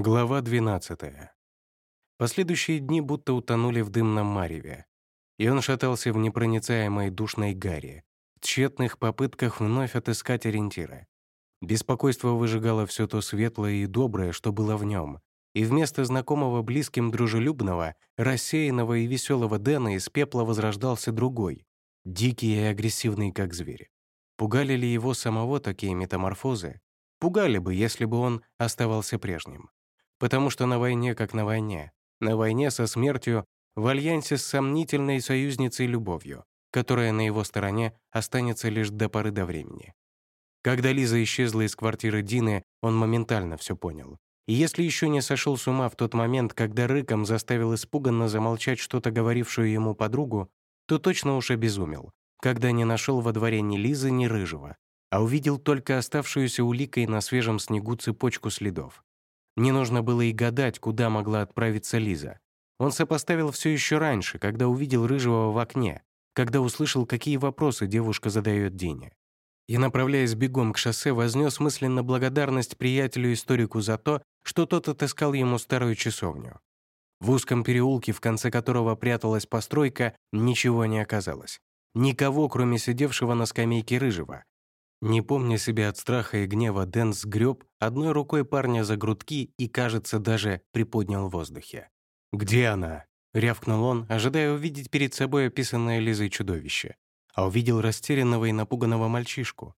Глава 12. Последующие дни будто утонули в дымном мареве, и он шатался в непроницаемой душной гаре, в тщетных попытках вновь отыскать ориентиры. Беспокойство выжигало все то светлое и доброе, что было в нем, и вместо знакомого близким дружелюбного, рассеянного и веселого Дэна из пепла возрождался другой, дикий и агрессивный, как зверь. Пугали ли его самого такие метаморфозы? Пугали бы, если бы он оставался прежним. Потому что на войне как на войне. На войне со смертью, в альянсе с сомнительной союзницей любовью, которая на его стороне останется лишь до поры до времени. Когда Лиза исчезла из квартиры Дины, он моментально все понял. И если еще не сошел с ума в тот момент, когда рыком заставил испуганно замолчать что-то говорившую ему подругу, то точно уж обезумел, когда не нашел во дворе ни Лизы, ни Рыжего, а увидел только оставшуюся уликой на свежем снегу цепочку следов. Не нужно было и гадать, куда могла отправиться Лиза. Он сопоставил все еще раньше, когда увидел Рыжего в окне, когда услышал, какие вопросы девушка задает Дине. И, направляясь бегом к шоссе, вознес мысленно благодарность приятелю-историку за то, что тот отыскал ему старую часовню. В узком переулке, в конце которого пряталась постройка, ничего не оказалось. Никого, кроме сидевшего на скамейке Рыжего, не помня себя от страха и гнева, Дэн сгреб одной рукой парня за грудки и, кажется, даже приподнял в воздухе. «Где она?» — рявкнул он, ожидая увидеть перед собой описанное Лизой чудовище, а увидел растерянного и напуганного мальчишку.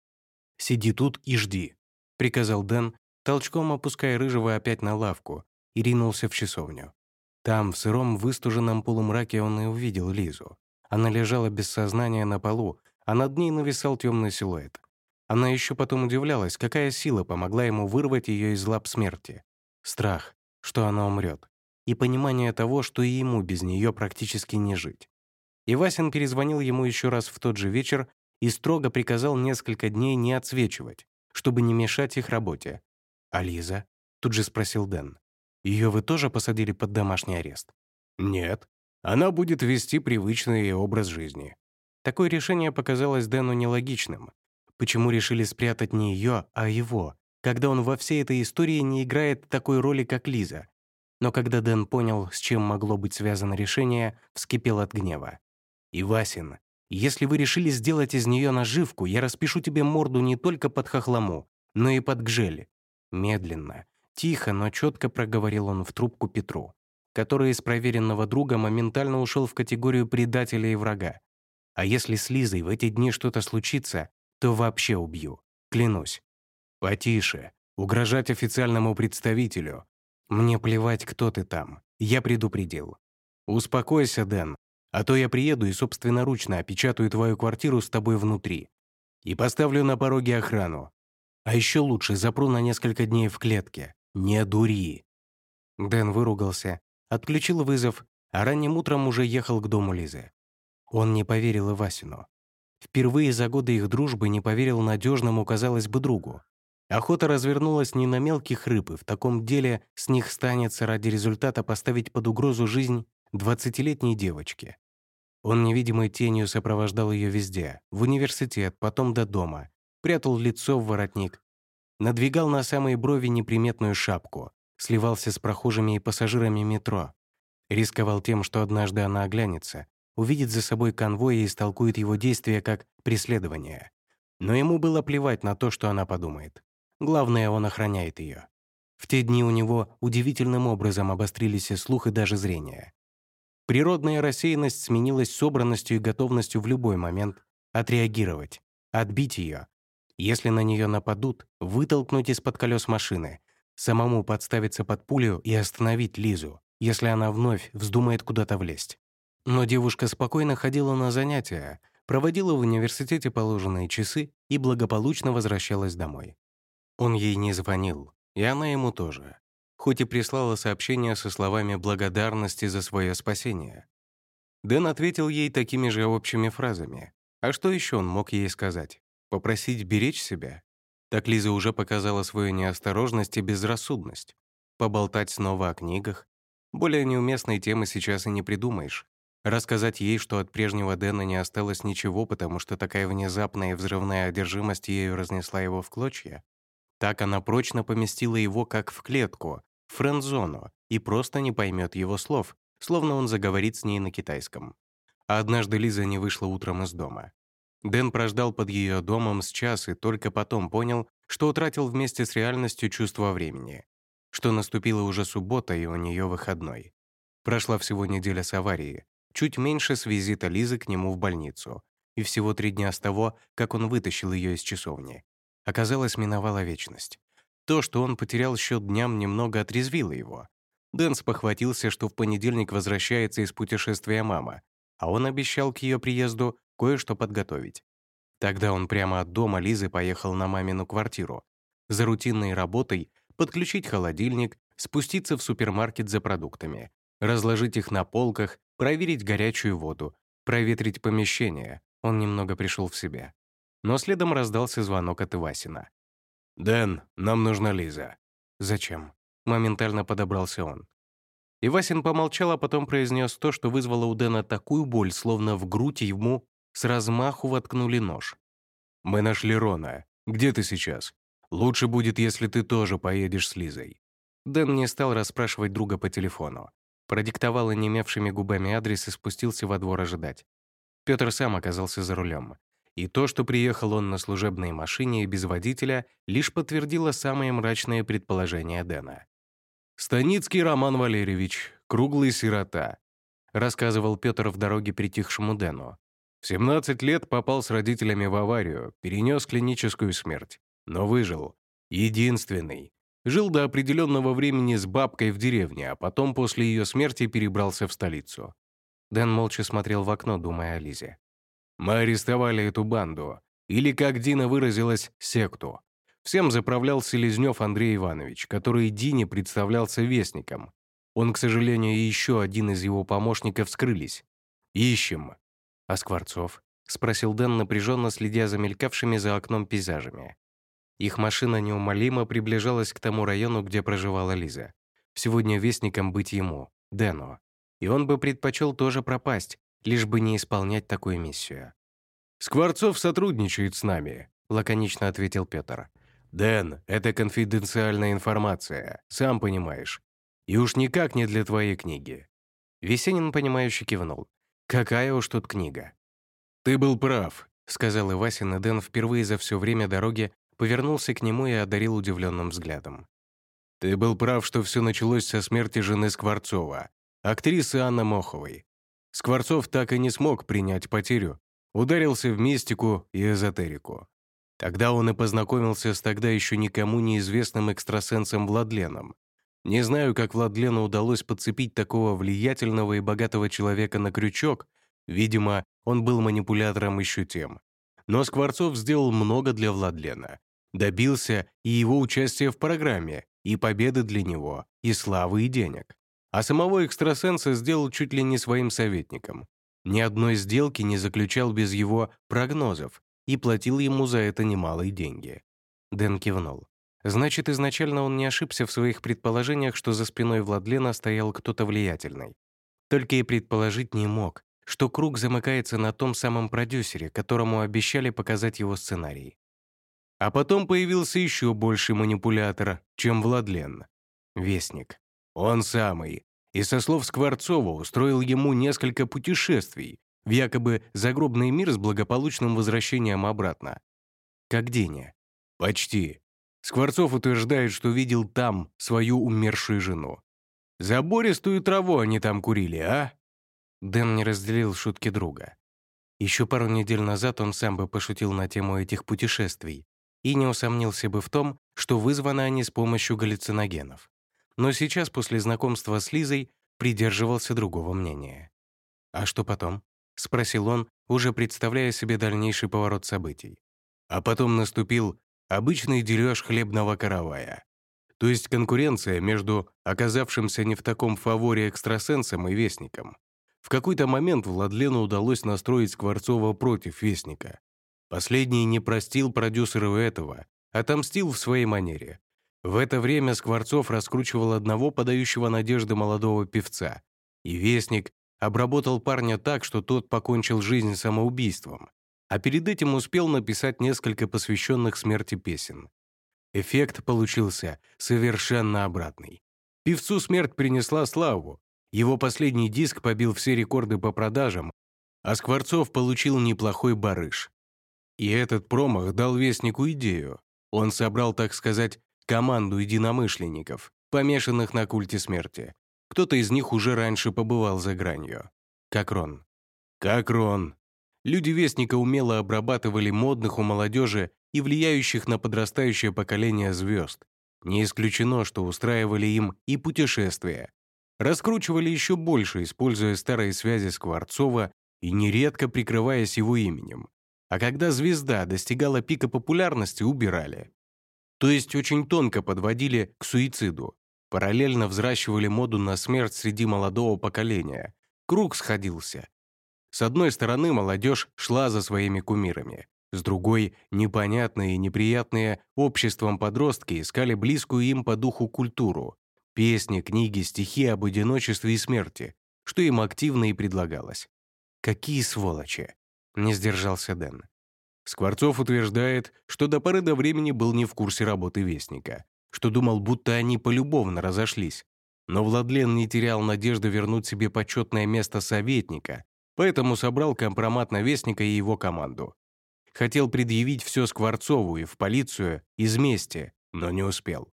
«Сиди тут и жди», — приказал Дэн, толчком опуская Рыжего опять на лавку, и ринулся в часовню. Там, в сыром выстуженном полумраке, он и увидел Лизу. Она лежала без сознания на полу, а над ней нависал темный силуэт. Она еще потом удивлялась, какая сила помогла ему вырвать ее из лап смерти. Страх, что она умрет, и понимание того, что и ему без нее практически не жить. И Васин перезвонил ему еще раз в тот же вечер и строго приказал несколько дней не отсвечивать, чтобы не мешать их работе. «А Лиза?» — тут же спросил Дэн. «Ее вы тоже посадили под домашний арест?» «Нет. Она будет вести привычный образ жизни». Такое решение показалось Дэну нелогичным, Почему решили спрятать не ее, а его, когда он во всей этой истории не играет такой роли, как Лиза? Но когда Дэн понял, с чем могло быть связано решение, вскипел от гнева. «Ивасин, если вы решили сделать из нее наживку, я распишу тебе морду не только под хохлому, но и под гжель». Медленно, тихо, но четко проговорил он в трубку Петру, который из проверенного друга моментально ушел в категорию предателя и врага. А если с Лизой в эти дни что-то случится, то вообще убью. Клянусь. Потише. Угрожать официальному представителю. Мне плевать, кто ты там. Я предупредил. Успокойся, Дэн. А то я приеду и собственноручно опечатаю твою квартиру с тобой внутри. И поставлю на пороге охрану. А еще лучше запру на несколько дней в клетке. Не дури. Дэн выругался, отключил вызов, а ранним утром уже ехал к дому Лизы. Он не поверил Ивасину. Впервые за годы их дружбы не поверил надежному, казалось бы, другу. Охота развернулась не на мелких рыб, и в таком деле с них станется ради результата поставить под угрозу жизнь двадцатилетней девочки. Он невидимой тенью сопровождал ее везде, в университет, потом до дома, прятал лицо в воротник, надвигал на самые брови неприметную шапку, сливался с прохожими и пассажирами метро, рисковал тем, что однажды она оглянется, увидит за собой конвой и истолкует его действия как преследование. Но ему было плевать на то, что она подумает. Главное, он охраняет ее. В те дни у него удивительным образом обострились и слух, и даже зрение. Природная рассеянность сменилась собранностью и готовностью в любой момент отреагировать, отбить ее. Если на нее нападут, вытолкнуть из-под колес машины, самому подставиться под пулю и остановить Лизу, если она вновь вздумает куда-то влезть. Но девушка спокойно ходила на занятия, проводила в университете положенные часы и благополучно возвращалась домой. Он ей не звонил, и она ему тоже, хоть и прислала сообщение со словами благодарности за свое спасение. Дэн ответил ей такими же общими фразами. А что еще он мог ей сказать? Попросить беречь себя? Так Лиза уже показала свою неосторожность и безрассудность. Поболтать снова о книгах? Более неуместной темы сейчас и не придумаешь. Рассказать ей, что от прежнего Дэна не осталось ничего, потому что такая внезапная и взрывная одержимость ею разнесла его в клочья? Так она прочно поместила его как в клетку, в френд-зону и просто не поймет его слов, словно он заговорит с ней на китайском. А однажды Лиза не вышла утром из дома. Дэн прождал под ее домом с час и только потом понял, что утратил вместе с реальностью чувство времени, что наступила уже суббота и у нее выходной. Прошла всего неделя с аварии, чуть меньше с визита Лизы к нему в больницу, и всего три дня с того, как он вытащил ее из часовни. Оказалось, миновала вечность. То, что он потерял счет дням, немного отрезвило его. Дэн спохватился, что в понедельник возвращается из путешествия мама, а он обещал к ее приезду кое-что подготовить. Тогда он прямо от дома Лизы поехал на мамину квартиру. За рутинной работой подключить холодильник, спуститься в супермаркет за продуктами, разложить их на полках, проверить горячую воду, проветрить помещение. Он немного пришел в себя. Но следом раздался звонок от Ивасина. «Дэн, нам нужна Лиза». «Зачем?» Моментально подобрался он. Ивасин помолчал, а потом произнес то, что вызвало у Дэна такую боль, словно в грудь ему с размаху воткнули нож. «Мы нашли Рона. Где ты сейчас? Лучше будет, если ты тоже поедешь с Лизой». Дэн не стал расспрашивать друга по телефону. Продиктовал онемевшими губами адрес и спустился во двор ожидать. Петр сам оказался за рулем. И то, что приехал он на служебной машине и без водителя, лишь подтвердило самое мрачное предположение Дэна. «Станицкий Роман Валерьевич, круглый сирота», рассказывал Петр в дороге притихшему Дэну. В 17 лет попал с родителями в аварию, перенес клиническую смерть, но выжил. Единственный. Жил до определенного времени с бабкой в деревне, а потом после ее смерти перебрался в столицу. Дэн молча смотрел в окно, думая о Лизе. Мы арестовали эту банду, или, как Дина выразилась, секту. Всем заправлял Селезнев Андрей Иванович, который Дине представлялся вестником. Он, к сожалению, и еще один из его помощников скрылись. Ищем. А Скворцов? спросил Дэн, напряженно следя за мелькавшими за окном пейзажами. Их машина неумолимо приближалась к тому району, где проживала Лиза. Сегодня вестником быть ему, Дэну. И он бы предпочел тоже пропасть, лишь бы не исполнять такую миссию. «Скворцов сотрудничает с нами», — лаконично ответил Петр. «Дэн, это конфиденциальная информация, сам понимаешь. И уж никак не для твоей книги». Весенин, понимающе кивнул. «Какая уж тут книга?» «Ты был прав», — сказал Ивасин, и Дэн впервые за все время дороги повернулся к нему и одарил удивленным взглядом. «Ты был прав, что все началось со смерти жены Скворцова, актрисы Анны Моховой. Скворцов так и не смог принять потерю, ударился в мистику и эзотерику. Тогда он и познакомился с тогда еще никому неизвестным экстрасенсом Владленом. Не знаю, как Владлену удалось подцепить такого влиятельного и богатого человека на крючок, видимо, он был манипулятором еще тем. Но Скворцов сделал много для Владлена. Добился и его участия в программе, и победы для него, и славы, и денег а самого экстрасенса сделал чуть ли не своим советником. Ни одной сделки не заключал без его прогнозов и платил ему за это немалые деньги. Дэн кивнул. Значит, изначально он не ошибся в своих предположениях, что за спиной Владлена стоял кто-то влиятельный. Только и предположить не мог, что круг замыкается на том самом продюсере, которому обещали показать его сценарий. А потом появился еще больший манипулятор, чем Владлен. Вестник. Он самый. И со слов Скворцова устроил ему несколько путешествий в якобы загробный мир с благополучным возвращением обратно. Как Деня. Почти. Скворцов утверждает, что видел там свою умершую жену. Забористую траву они там курили, а? Дэн не разделил шутки друга. Еще пару недель назад он сам бы пошутил на тему этих путешествий и не усомнился бы в том, что вызваны они с помощью галлюциногенов но сейчас после знакомства с Лизой придерживался другого мнения. «А что потом?» — спросил он, уже представляя себе дальнейший поворот событий. А потом наступил обычный дележ хлебного каравая. То есть конкуренция между оказавшимся не в таком фаворе экстрасенсом и вестником. В какой-то момент Владлену удалось настроить Скворцова против вестника. Последний не простил продюсеру этого, отомстил в своей манере, в это время Скворцов раскручивал одного подающего надежды молодого певца, и Вестник обработал парня так, что тот покончил жизнь самоубийством, а перед этим успел написать несколько посвященных смерти песен. Эффект получился совершенно обратный. Певцу смерть принесла славу. Его последний диск побил все рекорды по продажам, а Скворцов получил неплохой барыш. И этот промах дал Вестнику идею. Он собрал, так сказать, команду единомышленников, помешанных на культе смерти. Кто-то из них уже раньше побывал за гранью. Как Рон. Как Рон. Люди Вестника умело обрабатывали модных у молодежи и влияющих на подрастающее поколение звезд. Не исключено, что устраивали им и путешествия. Раскручивали еще больше, используя старые связи Скворцова и нередко прикрываясь его именем. А когда звезда достигала пика популярности, убирали. То есть очень тонко подводили к суициду. Параллельно взращивали моду на смерть среди молодого поколения. Круг сходился. С одной стороны, молодежь шла за своими кумирами. С другой, непонятные и неприятные обществом подростки искали близкую им по духу культуру. Песни, книги, стихи об одиночестве и смерти, что им активно и предлагалось. «Какие сволочи!» — не сдержался Дэн. Скворцов утверждает, что до поры до времени был не в курсе работы Вестника, что думал, будто они полюбовно разошлись. Но Владлен не терял надежды вернуть себе почетное место советника, поэтому собрал компромат на Вестника и его команду. Хотел предъявить все Скворцову и в полицию из мести, но не успел.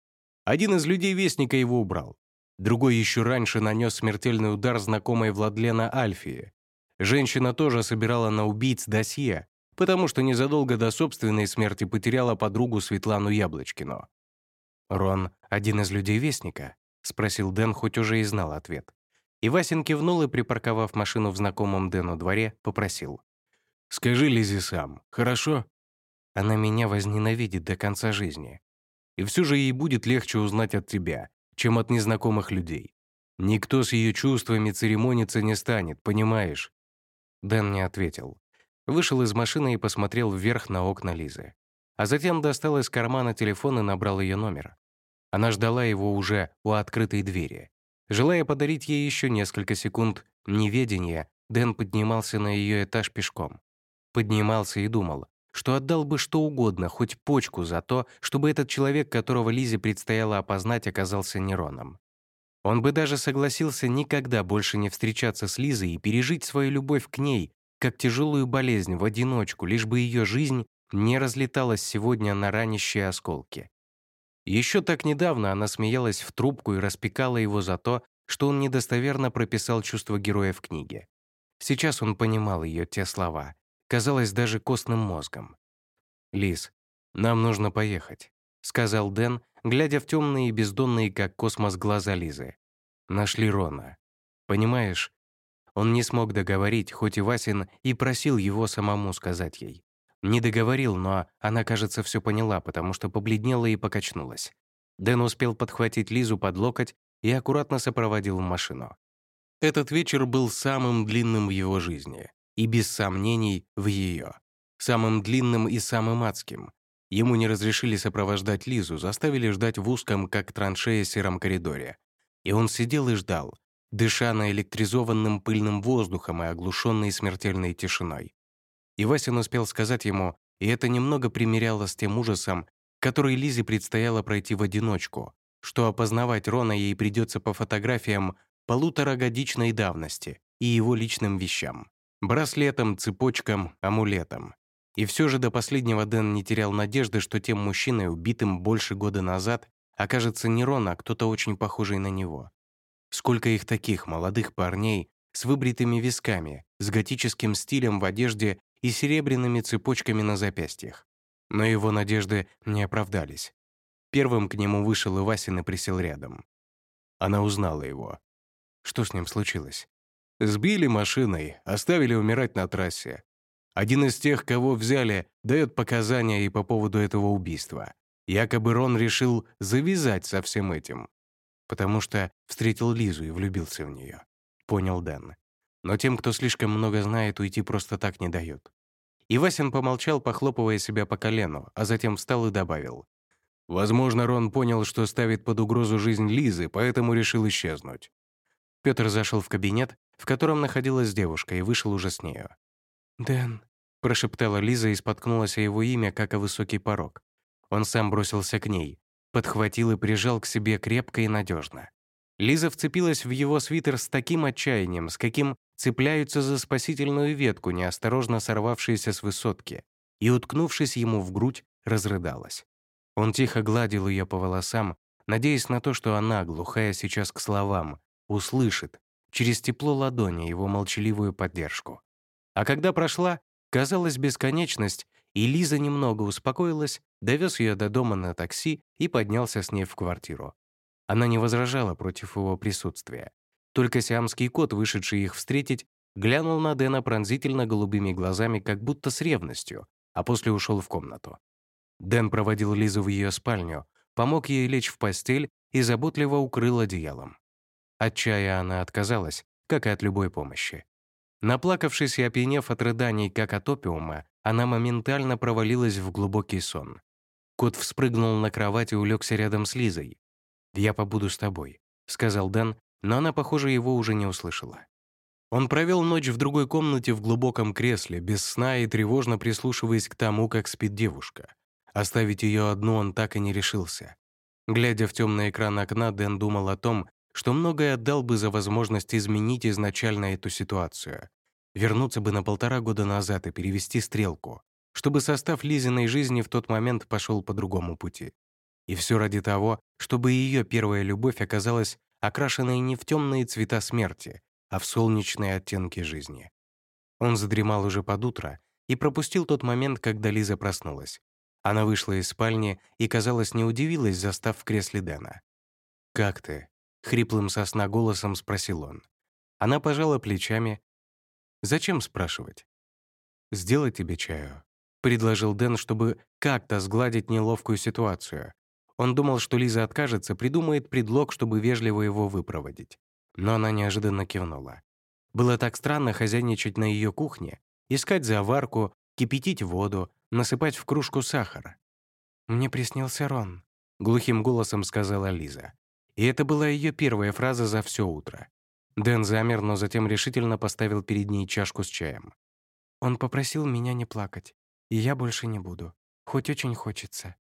Один из людей Вестника его убрал. Другой еще раньше нанес смертельный удар знакомой Владлена Альфии. Женщина тоже собирала на убийц досье, потому что незадолго до собственной смерти потеряла подругу Светлану Яблочкину. «Рон — один из людей Вестника?» — спросил Дэн, хоть уже и знал ответ. И Васин кивнул и, припарковав машину в знакомом Дэну дворе, попросил. Скажи Лизе сам, хорошо? Она меня возненавидит до конца жизни. И все же ей будет легче узнать от тебя, чем от незнакомых людей. Никто с ее чувствами церемониться не станет, понимаешь?» Дэн не ответил. Вышел из машины и посмотрел вверх на окна Лизы. А затем достал из кармана телефон и набрал ее номер. Она ждала его уже у открытой двери. Желая подарить ей еще несколько секунд неведения, Дэн поднимался на ее этаж пешком. Поднимался и думал, что отдал бы что угодно, хоть почку за то, чтобы этот человек, которого Лизе предстояло опознать, оказался Нероном. Он бы даже согласился никогда больше не встречаться с Лизой и пережить свою любовь к ней, как тяжелую болезнь в одиночку, лишь бы ее жизнь не разлеталась сегодня на ранящие осколки. Еще так недавно она смеялась в трубку и распекала его за то, что он недостоверно прописал чувства героя в книге. Сейчас он понимал ее те слова, казалось даже костным мозгом. «Лиз, нам нужно поехать», — сказал Дэн, глядя в темные бездонные, как космос, глаза Лизы. «Нашли Рона. Понимаешь, он не смог договорить, хоть и Васин и просил его самому сказать ей. Не договорил, но она, кажется, все поняла, потому что побледнела и покачнулась. Дэн успел подхватить Лизу под локоть и аккуратно сопроводил в машину. Этот вечер был самым длинным в его жизни и без сомнений в ее. Самым длинным и самым адским. Ему не разрешили сопровождать Лизу, заставили ждать в узком, как траншея, сером коридоре. И он сидел и ждал, дыша наэлектризованным пыльным воздухом и оглушенной смертельной тишиной. И Васин успел сказать ему, и это немного примеряло с тем ужасом, который Лизе предстояло пройти в одиночку, что опознавать Рона ей придется по фотографиям полуторагодичной давности и его личным вещам. Браслетом, цепочкам, амулетом. И все же до последнего Дэн не терял надежды, что тем мужчиной, убитым больше года назад, окажется не Рон, а кто-то очень похожий на него. Сколько их таких молодых парней с выбритыми висками, с готическим стилем в одежде и серебряными цепочками на запястьях. Но его надежды не оправдались. Первым к нему вышел Ивасин и присел рядом. Она узнала его. Что с ним случилось? Сбили машиной, оставили умирать на трассе. Один из тех, кого взяли, дает показания и по поводу этого убийства. Якобы Рон решил завязать со всем этим. Потому что встретил Лизу и влюбился в нее. Понял Дэн. Но тем, кто слишком много знает, уйти просто так не дают. И Васин помолчал, похлопывая себя по колену, а затем встал и добавил. Возможно, Рон понял, что ставит под угрозу жизнь Лизы, поэтому решил исчезнуть. Петр зашел в кабинет, в котором находилась девушка, и вышел уже с нею. «Дэн», — прошептала Лиза и споткнулась о его имя, как о высокий порог. Он сам бросился к ней, подхватил и прижал к себе крепко и надежно. Лиза вцепилась в его свитер с таким отчаянием, с каким цепляются за спасительную ветку, неосторожно сорвавшиеся с высотки, и, уткнувшись ему в грудь, разрыдалась. Он тихо гладил ее по волосам, надеясь на то, что она, глухая сейчас к словам, услышит через тепло ладони его молчаливую поддержку. А когда прошла, казалось, бесконечность, и Лиза немного успокоилась, довез ее до дома на такси и поднялся с ней в квартиру. Она не возражала против его присутствия. Только сиамский кот, вышедший их встретить, глянул на Дэна пронзительно голубыми глазами, как будто с ревностью, а после ушел в комнату. Дэн проводил Лизу в ее спальню, помог ей лечь в постель и заботливо укрыл одеялом. От чая она отказалась, как и от любой помощи. Наплакавшись и опьянев от рыданий, как от опиума, она моментально провалилась в глубокий сон. Кот вспрыгнул на кровать и улегся рядом с Лизой. «Я побуду с тобой», — сказал Дэн, но она, похоже, его уже не услышала. Он провел ночь в другой комнате в глубоком кресле, без сна и тревожно прислушиваясь к тому, как спит девушка. Оставить ее одну он так и не решился. Глядя в темный экран окна, Дэн думал о том, что многое отдал бы за возможность изменить изначально эту ситуацию. Вернуться бы на полтора года назад и перевести стрелку, чтобы состав Лизиной жизни в тот момент пошел по другому пути. И все ради того, чтобы ее первая любовь оказалась окрашенной не в темные цвета смерти, а в солнечные оттенки жизни. Он задремал уже под утро и пропустил тот момент, когда Лиза проснулась. Она вышла из спальни и, казалось, не удивилась, застав в кресле Дэна. «Как ты?» — хриплым сосна голосом спросил он. Она пожала плечами. «Зачем спрашивать?» «Сделай тебе чаю», — предложил Дэн, чтобы как-то сгладить неловкую ситуацию. Он думал, что Лиза откажется, придумает предлог, чтобы вежливо его выпроводить. Но она неожиданно кивнула. Было так странно хозяйничать на ее кухне, искать заварку, кипятить воду, насыпать в кружку сахара. «Мне приснился Рон», — глухим голосом сказала Лиза. И это была ее первая фраза за все утро. Дэн замер, но затем решительно поставил перед ней чашку с чаем. Он попросил меня не плакать, и я больше не буду, хоть очень хочется.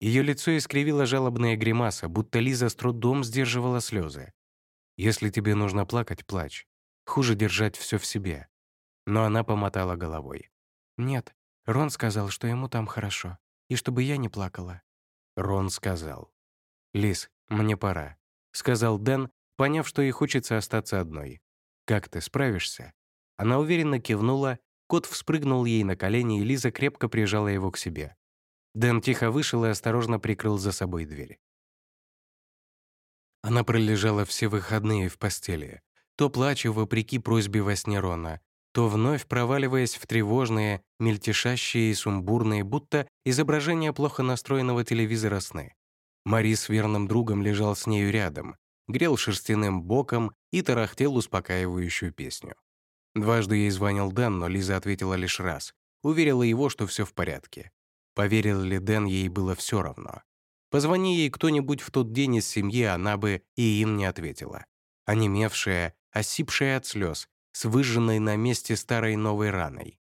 Ее лицо искривило жалобная гримаса, будто Лиза с трудом сдерживала слезы. «Если тебе нужно плакать, плачь. Хуже держать все в себе». Но она помотала головой. «Нет, Рон сказал, что ему там хорошо, и чтобы я не плакала». Рон сказал. «Лиз, мне пора», — сказал Дэн, поняв, что ей хочется остаться одной. «Как ты справишься?» Она уверенно кивнула, кот вспрыгнул ей на колени, и Лиза крепко прижала его к себе. Дэн тихо вышел и осторожно прикрыл за собой дверь. Она пролежала все выходные в постели, то плача вопреки просьбе во сне Рона, то вновь проваливаясь в тревожные, мельтешащие и сумбурные, будто изображение плохо настроенного телевизора сны. Мари с верным другом лежал с нею рядом, грел шерстяным боком и тарахтел успокаивающую песню. Дважды ей звонил Дэн, но Лиза ответила лишь раз. Уверила его, что все в порядке. Поверил ли Дэн, ей было все равно. Позвони ей кто-нибудь в тот день из семьи, она бы и им не ответила. Онемевшая, осипшая от слез, с выжженной на месте старой новой раной.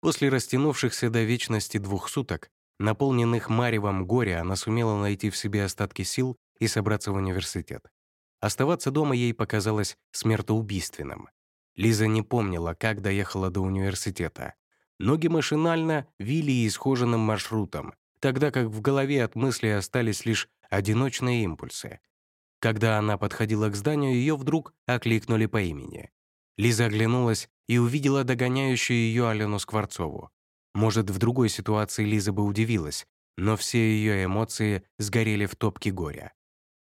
После растянувшихся до вечности двух суток Наполненных маревом горя она сумела найти в себе остатки сил и собраться в университет. Оставаться дома ей показалось смертоубийственным. Лиза не помнила, как доехала до университета. Ноги машинально вили исхоженным маршрутом, тогда как в голове от мысли остались лишь одиночные импульсы. Когда она подходила к зданию, ее вдруг окликнули по имени. Лиза оглянулась и увидела догоняющую ее Алену Скворцову. Может, в другой ситуации Лиза бы удивилась, но все ее эмоции сгорели в топке горя.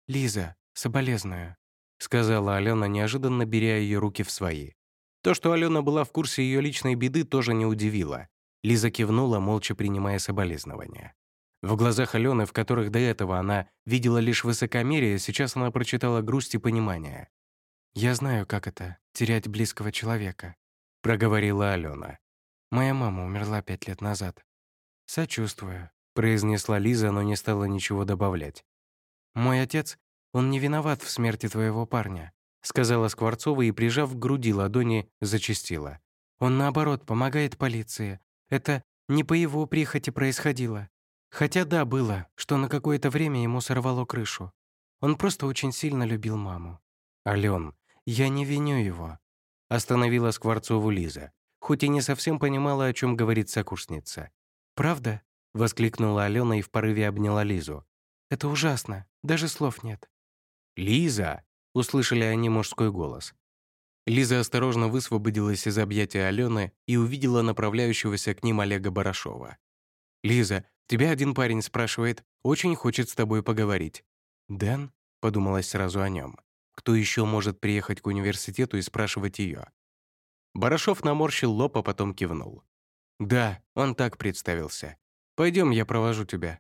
«Лиза, соболезную», — сказала Алена, неожиданно беря ее руки в свои. То, что Алена была в курсе ее личной беды, тоже не удивило. Лиза кивнула, молча принимая соболезнования. В глазах Алены, в которых до этого она видела лишь высокомерие, сейчас она прочитала грусть и понимание. «Я знаю, как это — терять близкого человека», — проговорила Алена. Моя мама умерла пять лет назад. «Сочувствую», — произнесла Лиза, но не стала ничего добавлять. «Мой отец, он не виноват в смерти твоего парня», — сказала Скворцова и, прижав к груди ладони, зачастила. «Он, наоборот, помогает полиции. Это не по его прихоти происходило. Хотя да, было, что на какое-то время ему сорвало крышу. Он просто очень сильно любил маму. «Ален, я не виню его», — остановила Скворцову Лиза, хоть и не совсем понимала, о чем говорит сокурсница. «Правда?» — воскликнула Алена и в порыве обняла Лизу. «Это ужасно, даже слов нет». «Лиза!» — услышали они мужской голос. Лиза осторожно высвободилась из объятия Алены и увидела направляющегося к ним Олега Барашова. «Лиза, тебя один парень спрашивает, очень хочет с тобой поговорить». «Дэн?» — подумалась сразу о нем. Кто еще может приехать к университету и спрашивать ее? Барашов наморщил лоб, а потом кивнул. «Да, он так представился. Пойдем, я провожу тебя».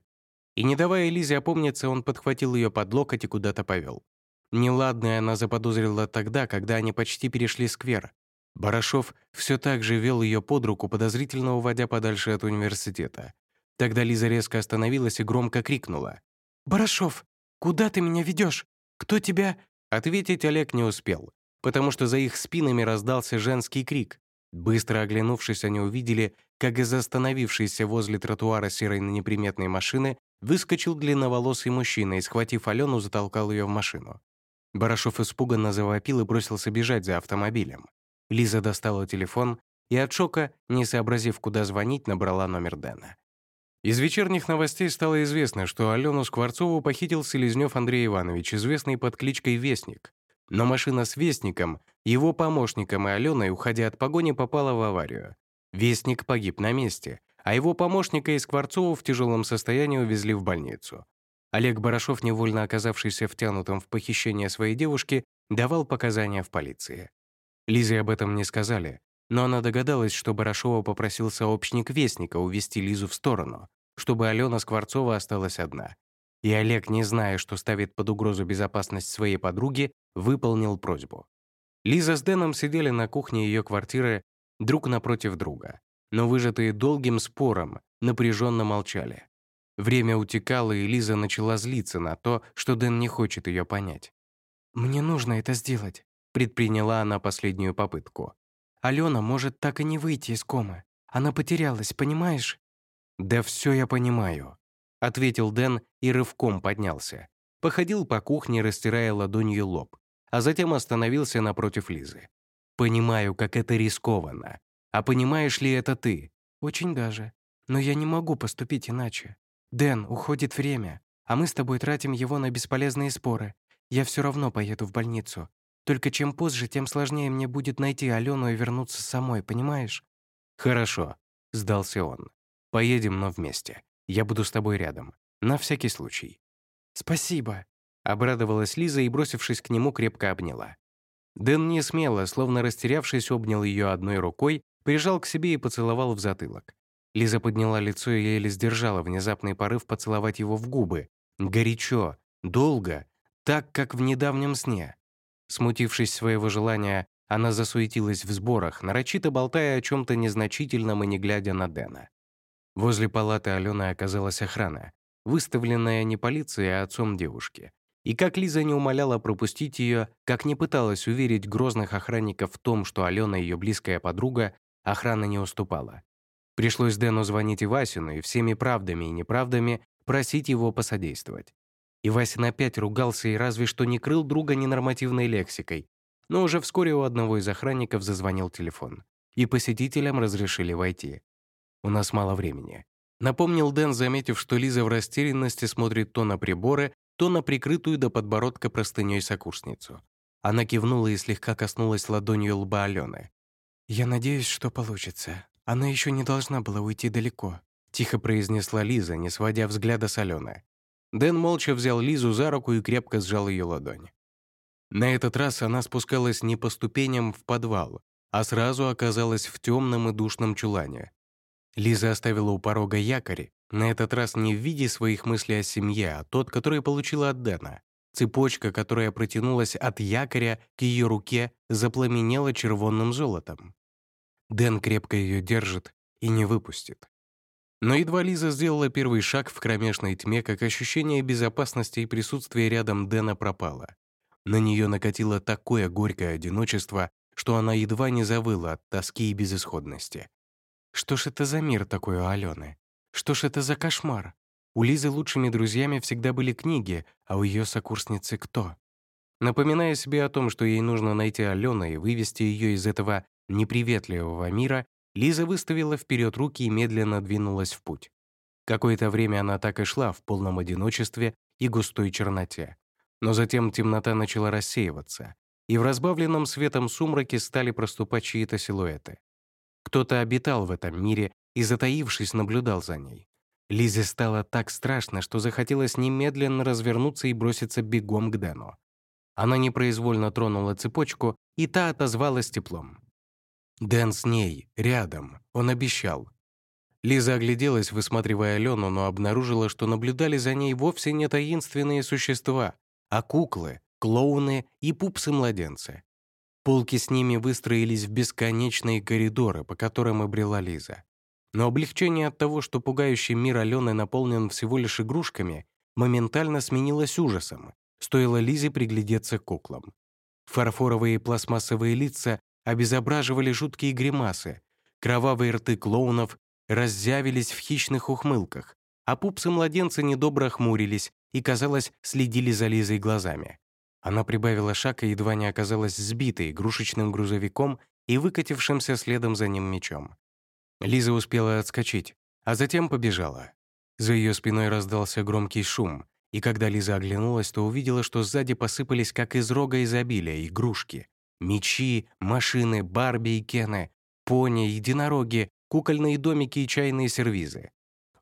И не давая Лизе опомниться, он подхватил ее под локоть и куда-то повел. Неладное она заподозрила тогда, когда они почти перешли сквер. Барашов все так же вел ее под руку, подозрительно уводя подальше от университета. Тогда Лиза резко остановилась и громко крикнула. «Барашов, куда ты меня ведешь? Кто тебя...» Ответить Олег не успел, потому что за их спинами раздался женский крик. Быстро оглянувшись, они увидели, как из остановившейся возле тротуара серой неприметной машины выскочил длинноволосый мужчина и, схватив Алену, затолкал ее в машину. Барашов испуганно завопил и бросился бежать за автомобилем. Лиза достала телефон и от шока, не сообразив, куда звонить, набрала номер Дэна. Из вечерних новостей стало известно, что Алену Скворцову похитил Селезнёв Андрей Иванович, известный под кличкой Вестник. Но машина с Вестником, его помощником и Аленой, уходя от погони, попала в аварию. Вестник погиб на месте, а его помощника и Скворцову в тяжелом состоянии увезли в больницу. Олег Барашов, невольно оказавшийся втянутым в похищение своей девушки, давал показания в полиции. Лизе об этом не сказали, но она догадалась, что Барашова попросил сообщник Вестника увести Лизу в сторону, чтобы Алена Скворцова осталась одна. И Олег, не зная, что ставит под угрозу безопасность своей подруги, выполнил просьбу. Лиза с Дэном сидели на кухне ее квартиры друг напротив друга, но выжатые долгим спором напряженно молчали. Время утекало, и Лиза начала злиться на то, что Дэн не хочет ее понять. «Мне нужно это сделать», — предприняла она последнюю попытку. Алена может так и не выйти из комы. Она потерялась, понимаешь?» «Да все я понимаю», — ответил Дэн и рывком поднялся. Походил по кухне, растирая ладонью лоб, а затем остановился напротив Лизы. «Понимаю, как это рискованно. А понимаешь ли это ты?» «Очень даже. Но я не могу поступить иначе. Дэн, уходит время, а мы с тобой тратим его на бесполезные споры. Я все равно поеду в больницу. Только чем позже, тем сложнее мне будет найти Алену и вернуться самой, понимаешь?» «Хорошо», — сдался он. «Поедем, но вместе. Я буду с тобой рядом. На всякий случай». «Спасибо», — обрадовалась Лиза и, бросившись к нему, крепко обняла. Дэн не смело, словно растерявшись, обнял ее одной рукой, прижал к себе и поцеловал в затылок. Лиза подняла лицо и еле сдержала внезапный порыв поцеловать его в губы. Горячо, долго, так, как в недавнем сне. Смутившись своего желания, она засуетилась в сборах, нарочито болтая о чем-то незначительном и не глядя на Дэна. Возле палаты Алены оказалась охрана, выставленная не полицией, а отцом девушки. И как Лиза не умоляла пропустить ее, как не пыталась уверить грозных охранников в том, что Алена ее близкая подруга, охрана не уступала. Пришлось Дэну звонить и Васину и всеми правдами и неправдами просить его посодействовать. И Васин опять ругался и разве что не крыл друга ненормативной лексикой. Но уже вскоре у одного из охранников зазвонил телефон, и посетителям разрешили войти. «У нас мало времени», — напомнил Дэн, заметив, что Лиза в растерянности смотрит то на приборы, то на прикрытую до подбородка простыней сокурсницу. Она кивнула и слегка коснулась ладонью лба Алены. «Я надеюсь, что получится. Она еще не должна была уйти далеко», — тихо произнесла Лиза, не сводя взгляда с Алены. Дэн молча взял Лизу за руку и крепко сжал ее ладонь. На этот раз она спускалась не по ступеням в подвал, а сразу оказалась в темном и душном чулане. Лиза оставила у порога якорь, на этот раз не в виде своих мыслей о семье, а тот, который получила от Дэна. Цепочка, которая протянулась от якоря к ее руке, запламенела червонным золотом. Дэн крепко ее держит и не выпустит. Но едва Лиза сделала первый шаг в кромешной тьме, как ощущение безопасности и присутствия рядом Дэна пропало. На нее накатило такое горькое одиночество, что она едва не завыла от тоски и безысходности. Что ж это за мир такой у Алены? Что ж это за кошмар? У Лизы лучшими друзьями всегда были книги, а у ее сокурсницы кто? Напоминая себе о том, что ей нужно найти Алену и вывести ее из этого неприветливого мира, Лиза выставила вперед руки и медленно двинулась в путь. Какое-то время она так и шла в полном одиночестве и густой черноте. Но затем темнота начала рассеиваться, и в разбавленном светом сумраке стали проступать чьи-то силуэты. Кто-то обитал в этом мире и, затаившись, наблюдал за ней. Лизе стало так страшно, что захотелось немедленно развернуться и броситься бегом к Дэну. Она непроизвольно тронула цепочку, и та отозвалась теплом. Дэн с ней, рядом, он обещал. Лиза огляделась, высматривая Алену, но обнаружила, что наблюдали за ней вовсе не таинственные существа, а куклы, клоуны и пупсы-младенцы. Полки с ними выстроились в бесконечные коридоры, по которым и брела Лиза. Но облегчение от того, что пугающий мир Алены наполнен всего лишь игрушками, моментально сменилось ужасом, стоило Лизе приглядеться к куклам. Фарфоровые пластмассовые лица обезображивали жуткие гримасы, кровавые рты клоунов раззявились в хищных ухмылках, а пупсы-младенцы недобро хмурились и, казалось, следили за Лизой глазами. Она прибавила шаг и едва не оказалась сбитой игрушечным грузовиком и выкатившимся следом за ним мечом. Лиза успела отскочить, а затем побежала. За ее спиной раздался громкий шум, и когда Лиза оглянулась, то увидела, что сзади посыпались, как из рога изобилия, игрушки. Мечи, машины, Барби и Кены, пони, единороги, кукольные домики и чайные сервизы.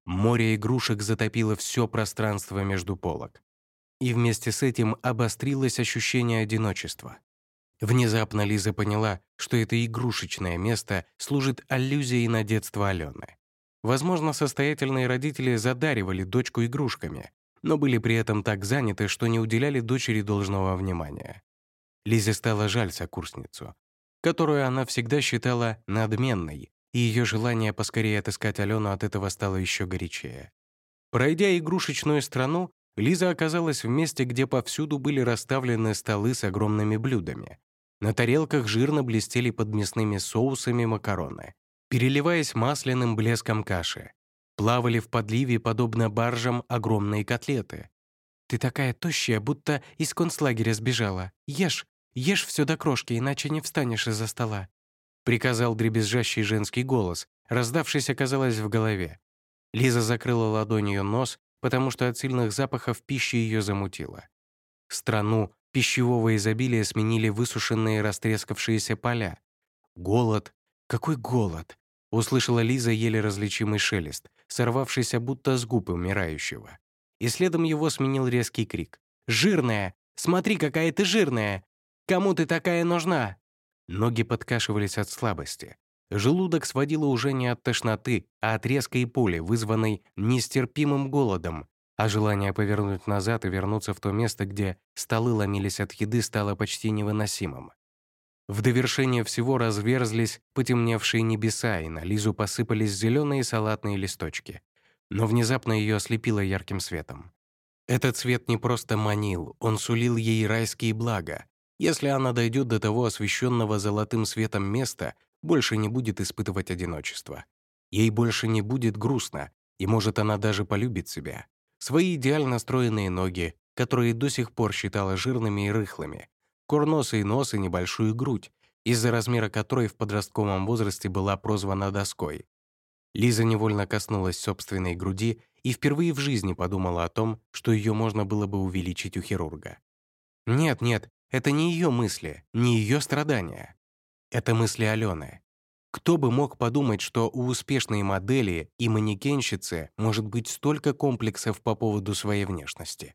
Море игрушек затопило все пространство между полок. И вместе с этим обострилось ощущение одиночества. Внезапно Лиза поняла, что это игрушечное место служит аллюзией на детство Алены. Возможно, состоятельные родители задаривали дочку игрушками, но были при этом так заняты, что не уделяли дочери должного внимания. Лизе стало жаль сокурсницу, которую она всегда считала надменной, и ее желание поскорее отыскать Алену от этого стало еще горячее. Пройдя игрушечную страну, Лиза оказалась в месте, где повсюду были расставлены столы с огромными блюдами, на тарелках жирно блестели под мясными соусами макароны, переливаясь масляным блеском каши. Плавали в подливе, подобно баржам, огромные котлеты. «Ты такая тощая, будто из концлагеря сбежала. Ешь, ешь все до крошки, иначе не встанешь из-за стола», приказал дребезжащий женский голос, раздавшийся, казалось, в голове. Лиза закрыла ладонью нос, потому что от сильных запахов пищи ее замутило. Страну, пищевого изобилия сменили высушенные растрескавшиеся поля. Голод. Какой голод? Услышала Лиза еле различимый шелест, сорвавшийся будто с губ умирающего. И следом его сменил резкий крик. «Жирная! Смотри, какая ты жирная! Кому ты такая нужна?» Ноги подкашивались от слабости. Желудок сводило уже не от тошноты, а от резкой пули, вызванной нестерпимым голодом, а желание повернуть назад и вернуться в то место, где столы ломились от еды, стало почти невыносимым. В довершение всего разверзлись потемневшие небеса, и на Лизу посыпались зеленые салатные листочки. Но внезапно ее ослепило ярким светом. Этот свет не просто манил, он сулил ей райские блага. Если она дойдет до того освещенного золотым светом места, больше не будет испытывать одиночество. Ей больше не будет грустно, и, может, она даже полюбит себя свои идеально стройные ноги, которые до сих пор считала жирными и рыхлыми, курносый нос и небольшую грудь, из-за размера которой в подростковом возрасте была прозвана доской. Лиза невольно коснулась собственной груди и впервые в жизни подумала о том, что ее можно было бы увеличить у хирурга. Нет, нет, это не ее мысли, не ее страдания. Это мысли Алены. Кто бы мог подумать, что у успешной модели и манекенщицы может быть столько комплексов по поводу своей внешности?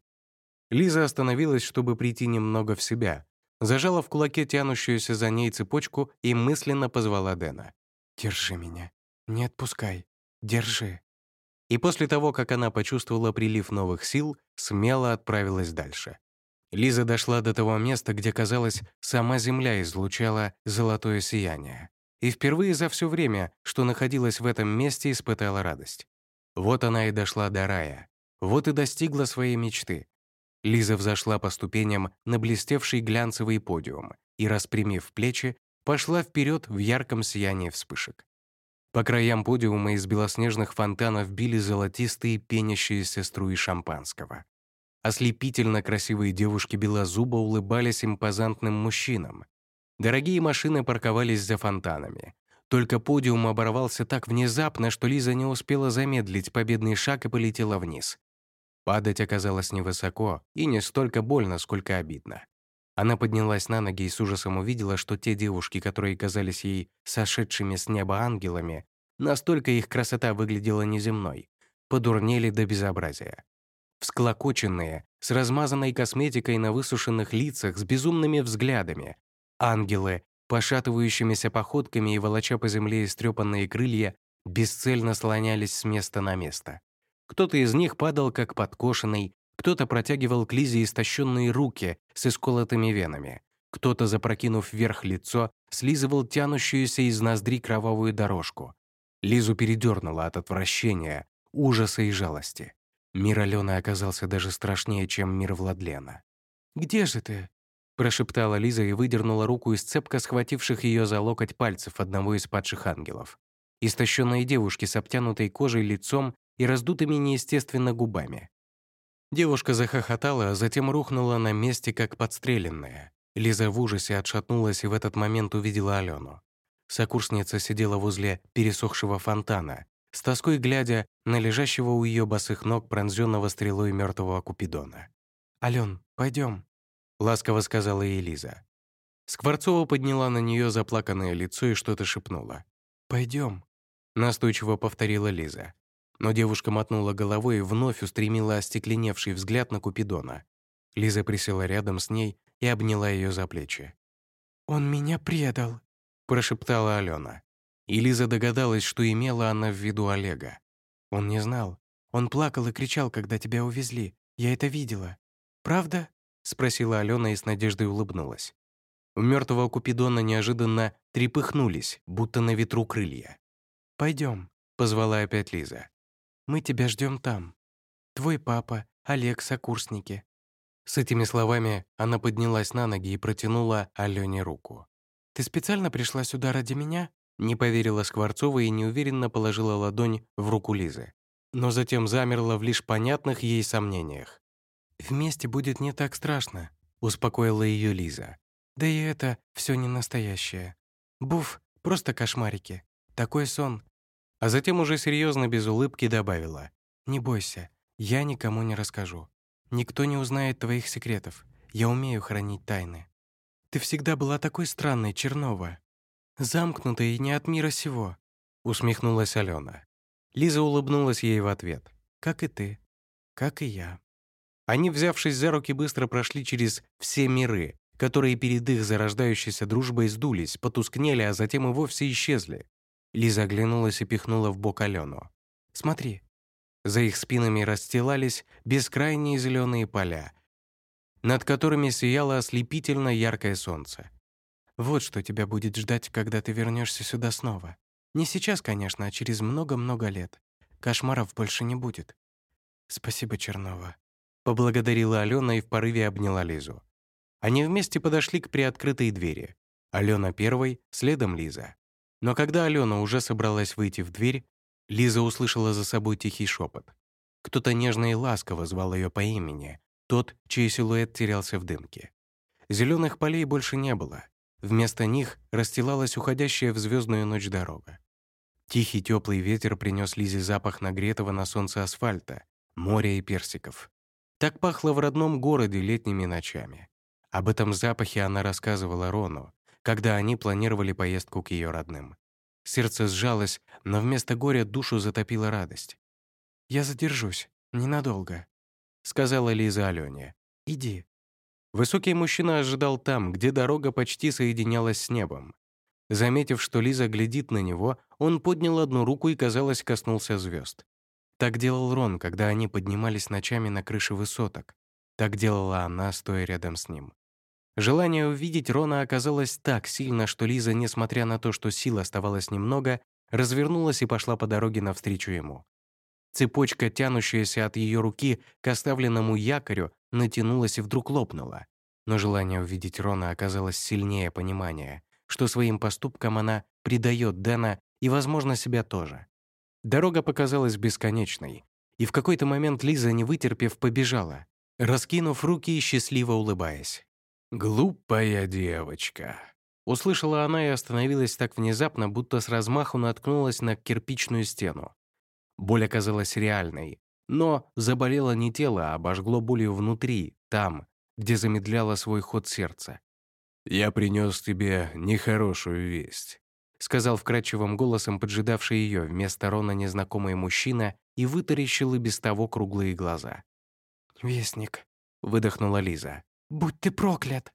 Лиза остановилась, чтобы прийти немного в себя, зажала в кулаке тянущуюся за ней цепочку и мысленно позвала Дэна. «Держи меня. Не отпускай. Держи». И после того, как она почувствовала прилив новых сил, смело отправилась дальше. Лиза дошла до того места, где, казалось, сама Земля излучала золотое сияние и впервые за все время, что находилась в этом месте, испытала радость. Вот она и дошла до рая. Вот и достигла своей мечты. Лиза взошла по ступеням на блестевший глянцевый подиум и, распрямив плечи, пошла вперед в ярком сиянии вспышек. По краям подиума из белоснежных фонтанов били золотистые пенящиеся струи шампанского. Ослепительно красивые девушки белозуба улыбались импозантным мужчинам. Дорогие машины парковались за фонтанами. Только подиум оборвался так внезапно, что Лиза не успела замедлить победный шаг и полетела вниз. Падать оказалось невысоко и не столько больно, сколько обидно. Она поднялась на ноги и с ужасом увидела, что те девушки, которые казались ей сошедшими с неба ангелами, настолько их красота выглядела неземной, подурнели до безобразия. Всклокоченные, с размазанной косметикой на высушенных лицах, с безумными взглядами. Ангелы, пошатывающимися походками и волоча по земле истрепанные крылья, бесцельно слонялись с места на место. Кто-то из них падал как подкошенный, кто-то протягивал к Лизе истощенные руки с исколотыми венами, кто-то, запрокинув вверх лицо, слизывал тянущуюся из ноздри кровавую дорожку. Лизу передернуло от отвращения, ужаса и жалости. Мир Алены оказался даже страшнее, чем мир Владлена. «Где же ты?» — прошептала Лиза и выдернула руку из цепко схвативших ее за локоть пальцев одного из падших ангелов. Истощенные девушки с обтянутой кожей лицом и раздутыми неестественно губами. Девушка захохотала, а затем рухнула на месте, как подстреленная. Лиза в ужасе отшатнулась и в этот момент увидела Алену. Сокурсница сидела возле пересохшего фонтана, с тоской глядя на лежащего у ее босых ног пронзенного стрелой мертвого Купидона. «Ален, пойдем», — ласково сказала ей Лиза. Скворцова подняла на нее заплаканное лицо и что-то шепнула. «Пойдем», — настойчиво повторила Лиза. Но девушка мотнула головой и вновь устремила остекленевший взгляд на Купидона. Лиза присела рядом с ней и обняла ее за плечи. «Он меня предал», — прошептала Алена. И Лиза догадалась, что имела она в виду Олега. «Он не знал. Он плакал и кричал, когда тебя увезли. Я это видела. Правда?» — спросила Алена и с надеждой улыбнулась. У мертвого Купидона неожиданно трепыхнулись, будто на ветру крылья. «Пойдем», — позвала опять Лиза. «Мы тебя ждем там. Твой папа, Олег, сокурсники». С этими словами она поднялась на ноги и протянула Алене руку. «Ты специально пришла сюда ради меня?» Не поверила Скворцова и неуверенно положила ладонь в руку Лизы. Но затем замерла в лишь понятных ей сомнениях. «Вместе будет не так страшно», — успокоила ее Лиза. «Да и это все не настоящее. Буф, просто кошмарики. Такой сон». А затем уже серьезно без улыбки добавила. «Не бойся, я никому не расскажу. Никто не узнает твоих секретов. Я умею хранить тайны. Ты всегда была такой странной, Чернова. Замкнутая и не от мира сего», — усмехнулась Алена. Лиза улыбнулась ей в ответ. «Как и ты. Как и я». Они, взявшись за руки, быстро прошли через все миры, которые перед их зарождающейся дружбой сдулись, потускнели, а затем и вовсе исчезли. Лиза оглянулась и пихнула в бок Алену. «Смотри». За их спинами расстилались бескрайние зеленые поля, над которыми сияло ослепительно яркое солнце. Вот что тебя будет ждать, когда ты вернешься сюда снова. Не сейчас, конечно, а через много-много лет. Кошмаров больше не будет. Спасибо, Чернова. Поблагодарила Алена и в порыве обняла Лизу. Они вместе подошли к приоткрытой двери. Алена первой, следом Лиза. Но когда Алена уже собралась выйти в дверь, Лиза услышала за собой тихий шепот. Кто-то нежно и ласково звал ее по имени, тот, чей силуэт терялся в дымке. Зеленых полей больше не было. Вместо них расстилалась уходящая в звездную ночь дорога. Тихий теплый ветер принес Лизе запах нагретого на солнце асфальта, моря и персиков. Так пахло в родном городе летними ночами. Об этом запахе она рассказывала Рону, когда они планировали поездку к ее родным. Сердце сжалось, но вместо горя душу затопила радость. «Я задержусь, ненадолго», — сказала Лиза Алене. «Иди, Высокий мужчина ожидал там, где дорога почти соединялась с небом. Заметив, что Лиза глядит на него, он поднял одну руку и, казалось, коснулся звезд. Так делал Рон, когда они поднимались ночами на крыше высоток. Так делала она, стоя рядом с ним. Желание увидеть Рона оказалось так сильно, что Лиза, несмотря на то, что сил оставалось немного, развернулась и пошла по дороге навстречу ему. Цепочка, тянущаяся от ее руки к оставленному якорю, натянулась и вдруг лопнула. Но желание увидеть Рона оказалось сильнее понимания, что своим поступкам она предает Дэна и, возможно, себя тоже. Дорога показалась бесконечной, и в какой-то момент Лиза, не вытерпев, побежала. раскинув руки и счастливо улыбаясь. «Глупая девочка!» Услышала она и остановилась так внезапно, будто с размаху наткнулась на кирпичную стену. Боль оказалась реальной, но заболело не тело, а обожгло болью внутри, там, где замедляло свой ход сердце. «Я принес тебе нехорошую весть», — сказал вкрадчивым голосом поджидавший ее вместо Рона незнакомый мужчина и вытаращил и без того круглые глаза. «Вестник», — выдохнула Лиза. «Будь ты проклят!»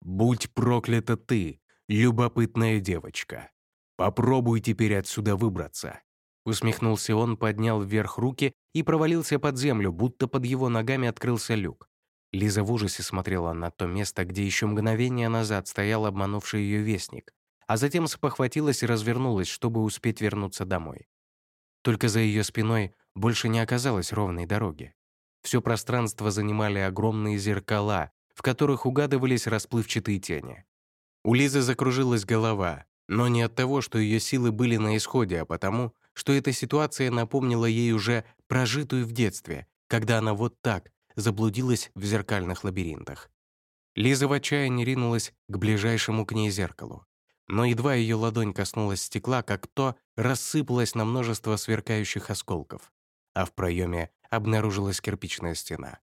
«Будь проклята ты, любопытная девочка. Попробуй теперь отсюда выбраться». Усмехнулся он, поднял вверх руки и провалился под землю, будто под его ногами открылся люк. Лиза в ужасе смотрела на то место, где еще мгновение назад стоял обманувший ее вестник, а затем спохватилась и развернулась, чтобы успеть вернуться домой. Только за ее спиной больше не оказалось ровной дороги. Все пространство занимали огромные зеркала, в которых угадывались расплывчатые тени. У Лизы закружилась голова, но не от того, что ее силы были на исходе, а потому, что эта ситуация напомнила ей уже прожитую в детстве, когда она вот так заблудилась в зеркальных лабиринтах. Лиза в отчаянии ринулась к ближайшему к ней зеркалу. Но едва ее ладонь коснулась стекла, как то рассыпалось на множество сверкающих осколков, а в проеме обнаружилась кирпичная стена.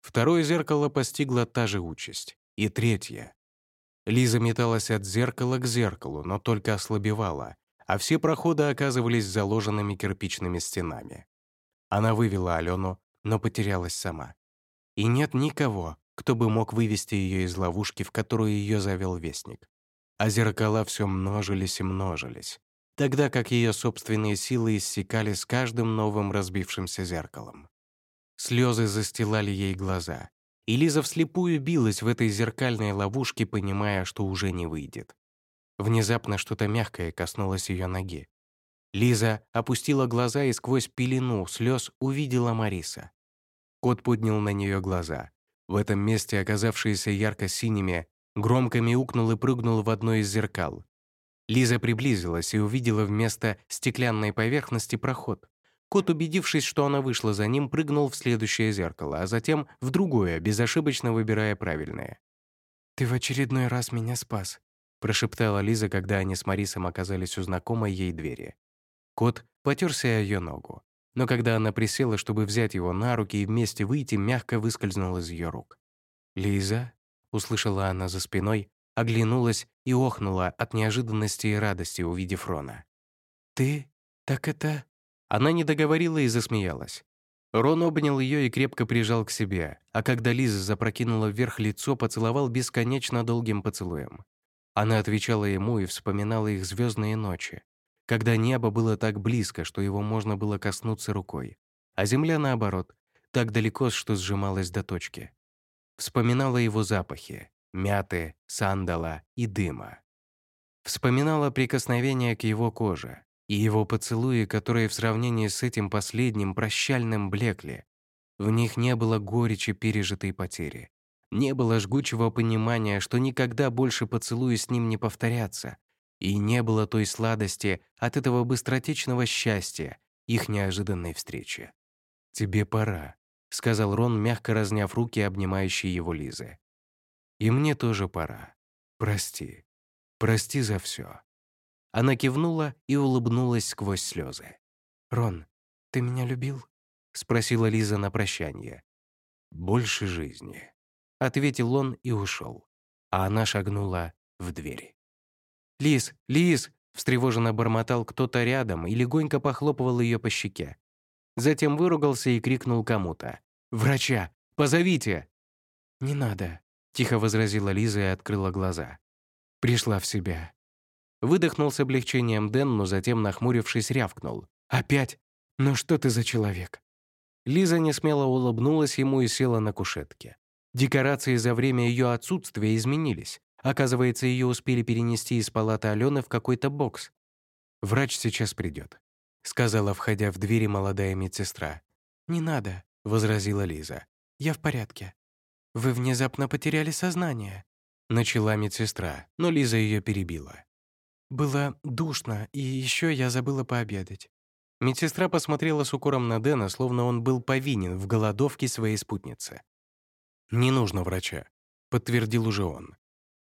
Второе зеркало постигла та же участь. И третье. Лиза металась от зеркала к зеркалу, но только ослабевала, а все проходы оказывались заложенными кирпичными стенами. Она вывела Алену, но потерялась сама. И нет никого, кто бы мог вывести ее из ловушки, в которую ее завел Вестник. А зеркала все множились и множились, тогда как ее собственные силы иссякали с каждым новым разбившимся зеркалом. Слезы застилали ей глаза, и Лиза вслепую билась в этой зеркальной ловушке, понимая, что уже не выйдет. Внезапно что-то мягкое коснулось ее ноги. Лиза опустила глаза и сквозь пелену слез увидела Мариса. Кот поднял на нее глаза. В этом месте, оказавшиеся ярко-синими, громко мяукнул и прыгнул в одно из зеркал. Лиза приблизилась и увидела вместо стеклянной поверхности проход. Кот, убедившись, что она вышла за ним, прыгнул в следующее зеркало, а затем в другое, безошибочно выбирая правильное. «Ты в очередной раз меня спас», прошептала Лиза, когда они с Марисом оказались у знакомой ей двери. Кот потерся о ее ногу, но когда она присела, чтобы взять его на руки и вместе выйти, мягко выскользнул из ее рук. «Лиза?» — услышала она за спиной, оглянулась и охнула от неожиданности и радости, увидев Рона. «Ты? Так это...» Она не договорила и засмеялась. Рон обнял ее и крепко прижал к себе, а когда Лиза запрокинула вверх лицо, поцеловал бесконечно долгим поцелуем. Она отвечала ему и вспоминала их звездные ночи, когда небо было так близко, что его можно было коснуться рукой, а земля, наоборот, так далеко, что сжималась до точки. Вспоминала его запахи — мяты, сандала и дыма. Вспоминала прикосновение к его коже, и его поцелуи, которые в сравнении с этим последним прощальным блекли. В них не было горечи пережитой потери. Не было жгучего понимания, что никогда больше поцелуи с ним не повторятся. И не было той сладости от этого быстротечного счастья, их неожиданной встречи. «Тебе пора», — сказал Рон, мягко разняв руки, обнимающие его Лизы. «И мне тоже пора. Прости. Прости за все. Она кивнула и улыбнулась сквозь слезы. «Рон, ты меня любил?» — спросила Лиза на прощание. «Больше жизни», — ответил он и ушел. А она шагнула в двери. «Лиз! Лиз!» — встревоженно бормотал кто-то рядом и легонько похлопывал ее по щеке. Затем выругался и крикнул кому-то. «Врача! Позовите!» «Не надо», — тихо возразила Лиза и открыла глаза. Пришла в себя. Выдохнул с облегчением Дэн, но затем, нахмурившись, рявкнул. «Опять? Ну что ты за человек?» Лиза несмело улыбнулась ему и села на кушетке. Декорации за время ее отсутствия изменились. Оказывается, ее успели перенести из палаты Алены в какой-то бокс. «Врач сейчас придет», — сказала, входя в двери молодая медсестра. «Не надо», — возразила Лиза. «Я в порядке». «Вы внезапно потеряли сознание», — начала медсестра, но Лиза ее перебила. Было душно, и еще я забыла пообедать. Медсестра посмотрела с укором на Дэна, словно он был повинен в голодовке своей спутницы. «Не нужно врача», — подтвердил уже он.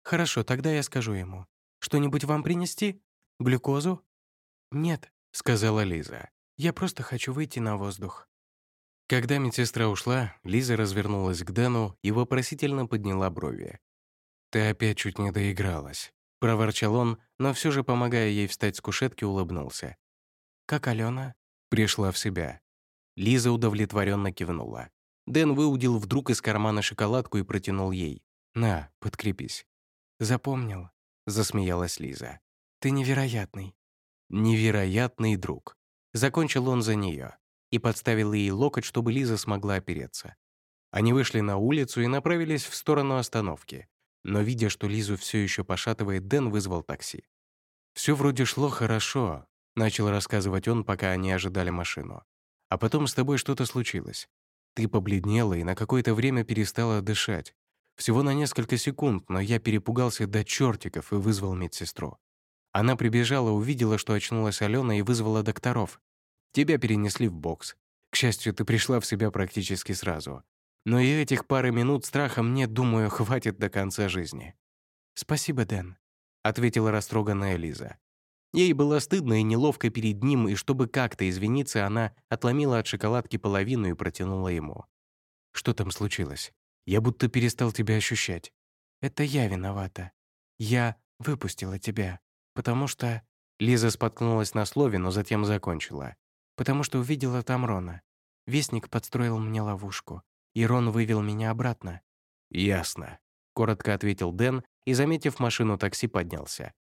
«Хорошо, тогда я скажу ему. Что-нибудь вам принести? Глюкозу?» «Нет», — сказала Лиза. «Я просто хочу выйти на воздух». Когда медсестра ушла, Лиза развернулась к Дэну и вопросительно подняла брови. «Ты опять чуть не доигралась», — проворчал он, но все же, помогая ей встать с кушетки, улыбнулся. «Как Алена?» Пришла в себя. Лиза удовлетворенно кивнула. Дэн выудил вдруг из кармана шоколадку и протянул ей. «На, подкрепись». «Запомнил», — засмеялась Лиза. «Ты невероятный». «Невероятный друг». Закончил он за нее и подставил ей локоть, чтобы Лиза смогла опереться. Они вышли на улицу и направились в сторону остановки. Но, видя, что Лизу все еще пошатывает, Дэн вызвал такси. «Все вроде шло хорошо», — начал рассказывать он, пока они ожидали машину. «А потом с тобой что-то случилось. Ты побледнела и на какое-то время перестала дышать. Всего на несколько секунд, но я перепугался до чертиков и вызвал медсестру. Она прибежала, увидела, что очнулась Алена и вызвала докторов. Тебя перенесли в бокс. К счастью, ты пришла в себя практически сразу. Но и этих пары минут страха мне, думаю, хватит до конца жизни». «Спасибо, Дэн», — ответила растроганная Лиза. Ей было стыдно и неловко перед ним, и чтобы как-то извиниться, она отломила от шоколадки половину и протянула ему. «Что там случилось? Я будто перестал тебя ощущать». «Это я виновата. Я выпустила тебя, потому что...» Лиза споткнулась на слове, но затем закончила. «Потому что увидела там Рона. Вестник подстроил мне ловушку, и Рон вывел меня обратно». «Ясно», — коротко ответил Дэн и, заметив машину такси, поднялся.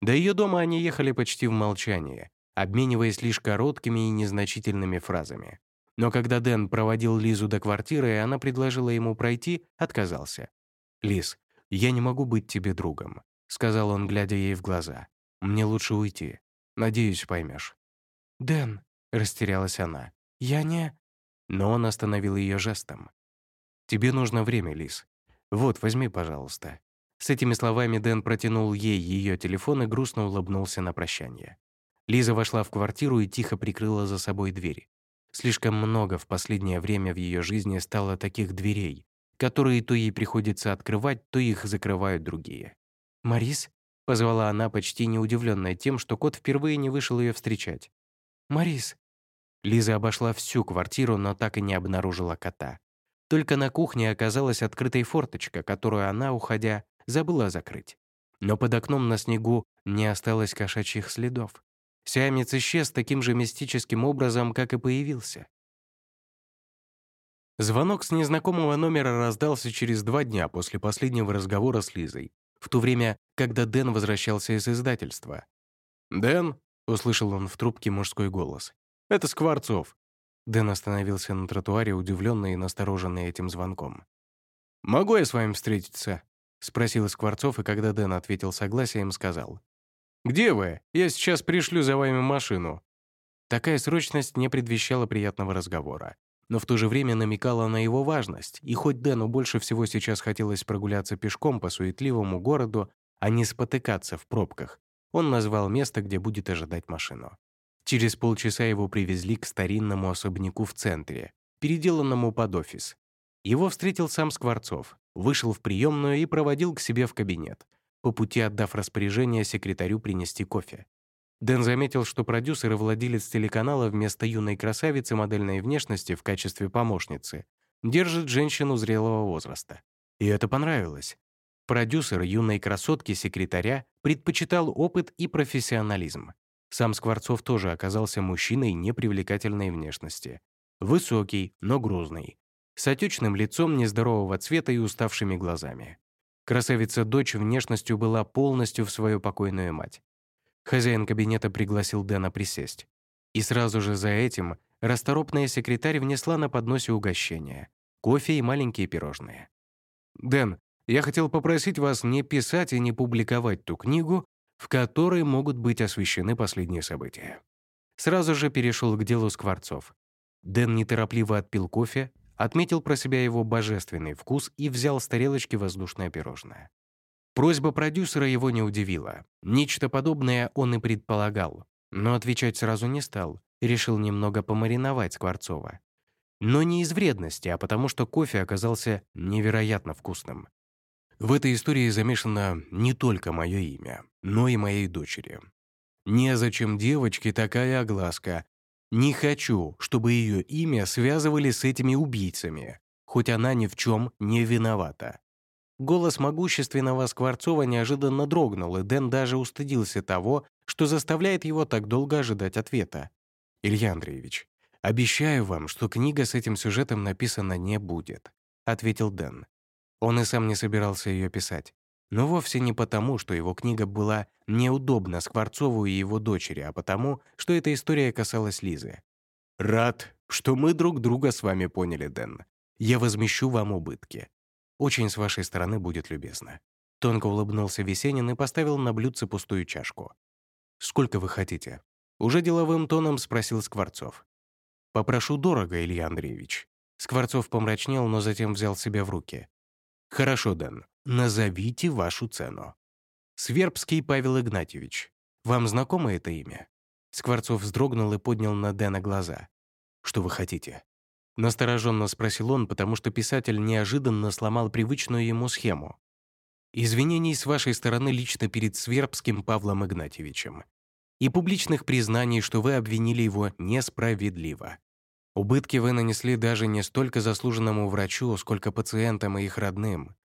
До ее дома они ехали почти в молчании, обмениваясь лишь короткими и незначительными фразами. Но когда Дэн проводил Лизу до квартиры, и она предложила ему пройти, отказался. «Лиз, я не могу быть тебе другом», — сказал он, глядя ей в глаза. «Мне лучше уйти. Надеюсь, поймешь». «Дэн», — растерялась она, — «я не...» Но он остановил ее жестом. «Тебе нужно время, Лиз. Вот, возьми, пожалуйста. С этими словами Дэн протянул ей ее телефон и грустно улыбнулся на прощание. Лиза вошла в квартиру и тихо прикрыла за собой дверь. Слишком много в последнее время в ее жизни стало таких дверей, которые то ей приходится открывать, то их закрывают другие. «Марис?» — позвала она, почти не удивленная тем, что кот впервые не вышел ее встречать. «Марис!» Лиза обошла всю квартиру, но так и не обнаружила кота. Только на кухне оказалась открытой форточка, которую она, уходя, забыла закрыть. Но под окном на снегу не осталось кошачьих следов. Сиамец исчез таким же мистическим образом, как и появился. Звонок с незнакомого номера раздался через два дня после последнего разговора с Лизой, в то время, когда Дэн возвращался из издательства. «Дэн?» — услышал он в трубке мужской голос. «Это Скворцов». Дэн остановился на тротуаре, удивленный и настороженный этим звонком. «Могу я с вами встретиться?» — спросил Скворцов, и когда Дэн ответил согласием, сказал. «Где вы? Я сейчас пришлю за вами машину». Такая срочность не предвещала приятного разговора, но в то же время намекала на его важность, и хоть Дэну больше всего сейчас хотелось прогуляться пешком по суетливому городу, а не спотыкаться в пробках, он назвал место, где будет ожидать машину. Через полчаса его привезли к старинному особняку в центре, переделанному под офис. Его встретил сам Скворцов, вышел в приемную и проводил к себе в кабинет, по пути отдав распоряжение секретарю принести кофе. Дэн заметил, что продюсер и владелец телеканала вместо юной красавицы модельной внешности в качестве помощницы держит женщину зрелого возраста. И это понравилось. Продюсер юной красотки-секретаря предпочитал опыт и профессионализм. Сам Скворцов тоже оказался мужчиной непривлекательной внешности. Высокий, но грузный с отечным лицом нездорового цвета и уставшими глазами. Красавица-дочь внешностью была полностью в свою покойную мать. Хозяин кабинета пригласил Дэна присесть. И сразу же за этим расторопная секретарь внесла на подносе угощения, кофе и маленькие пирожные. «Дэн, я хотел попросить вас не писать и не публиковать ту книгу, в которой могут быть освещены последние события». Сразу же перешел к делу Скворцов. Дэн неторопливо отпил кофе, отметил про себя его божественный вкус и взял с тарелочки воздушное пирожное. Просьба продюсера его не удивила. Нечто подобное он и предполагал, но отвечать сразу не стал, решил немного помариновать Скворцова. Но не из вредности, а потому что кофе оказался невероятно вкусным. В этой истории замешано не только мое имя, но и моей дочери. Незачем девочке такая огласка. Не хочу, чтобы ее имя связывали с этими убийцами, хоть она ни в чем не виновата. Голос могущественного Скворцова неожиданно дрогнул, и Дэн даже устыдился того, что заставляет его так долго ожидать ответа. «Илья Андреевич, обещаю вам, что книга с этим сюжетом написана не будет», — ответил Дэн. Он и сам не собирался ее писать. Но вовсе не потому, что его книга была неудобна Скворцову и его дочери, а потому, что эта история касалась Лизы. «Рад, что мы друг друга с вами поняли, Дэн. Я возмещу вам убытки. Очень с вашей стороны будет любезно». Тонко улыбнулся Весенин и поставил на блюдце пустую чашку. «Сколько вы хотите?» Уже деловым тоном спросил Скворцов. «Попрошу дорого, Илья Андреевич». Скворцов помрачнел, но затем взял себя в руки. «Хорошо, Дэн, назовите вашу цену». «Свербский Павел Игнатьевич. Вам знакомо это имя?» Скворцов вздрогнул и поднял на Дэна глаза. «Что вы хотите?» Настороженно спросил он, потому что писатель неожиданно сломал привычную ему схему. «Извинений с вашей стороны лично перед Свербским Павлом Игнатьевичем и публичных признаний, что вы обвинили его несправедливо. Убытки вы нанесли даже не столько заслуженному врачу, сколько пациентам и их родным.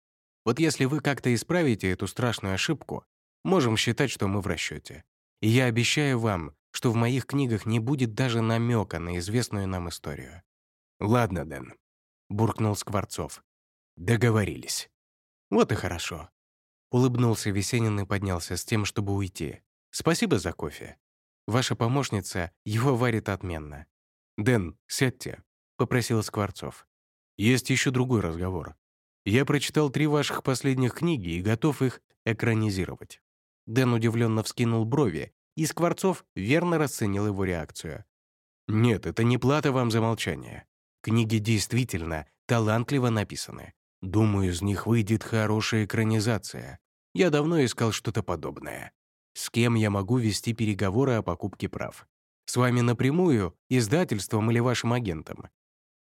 Вот если вы как-то исправите эту страшную ошибку, можем считать, что мы в расчете. И я обещаю вам, что в моих книгах не будет даже намека на известную нам историю. «Ладно, Дэн», — буркнул Скворцов. «Договорились». «Вот и хорошо». Улыбнулся Весенин и поднялся с тем, чтобы уйти. «Спасибо за кофе. Ваша помощница его варит отменно. «Дэн, сядьте», — попросил Скворцов. «Есть еще другой разговор. Я прочитал три ваших последних книги и готов их экранизировать». Дэн удивленно вскинул брови, и Скворцов верно расценил его реакцию. «Нет, это не плата вам за молчание. Книги действительно талантливо написаны. Думаю, из них выйдет хорошая экранизация. Я давно искал что-то подобное. С кем я могу вести переговоры о покупке прав? С вами напрямую, издательством или вашим агентом?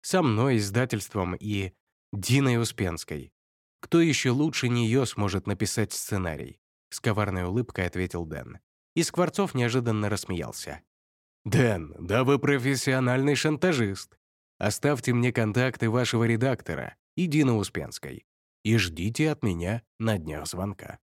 Со мной, издательством и Диной Успенской. Кто еще лучше нее сможет написать сценарий? С коварной улыбкой ответил Дэн. И Скворцов неожиданно рассмеялся. «Дэн, да вы профессиональный шантажист. Оставьте мне контакты вашего редактора и Дины Успенской и ждите от меня на днях звонка».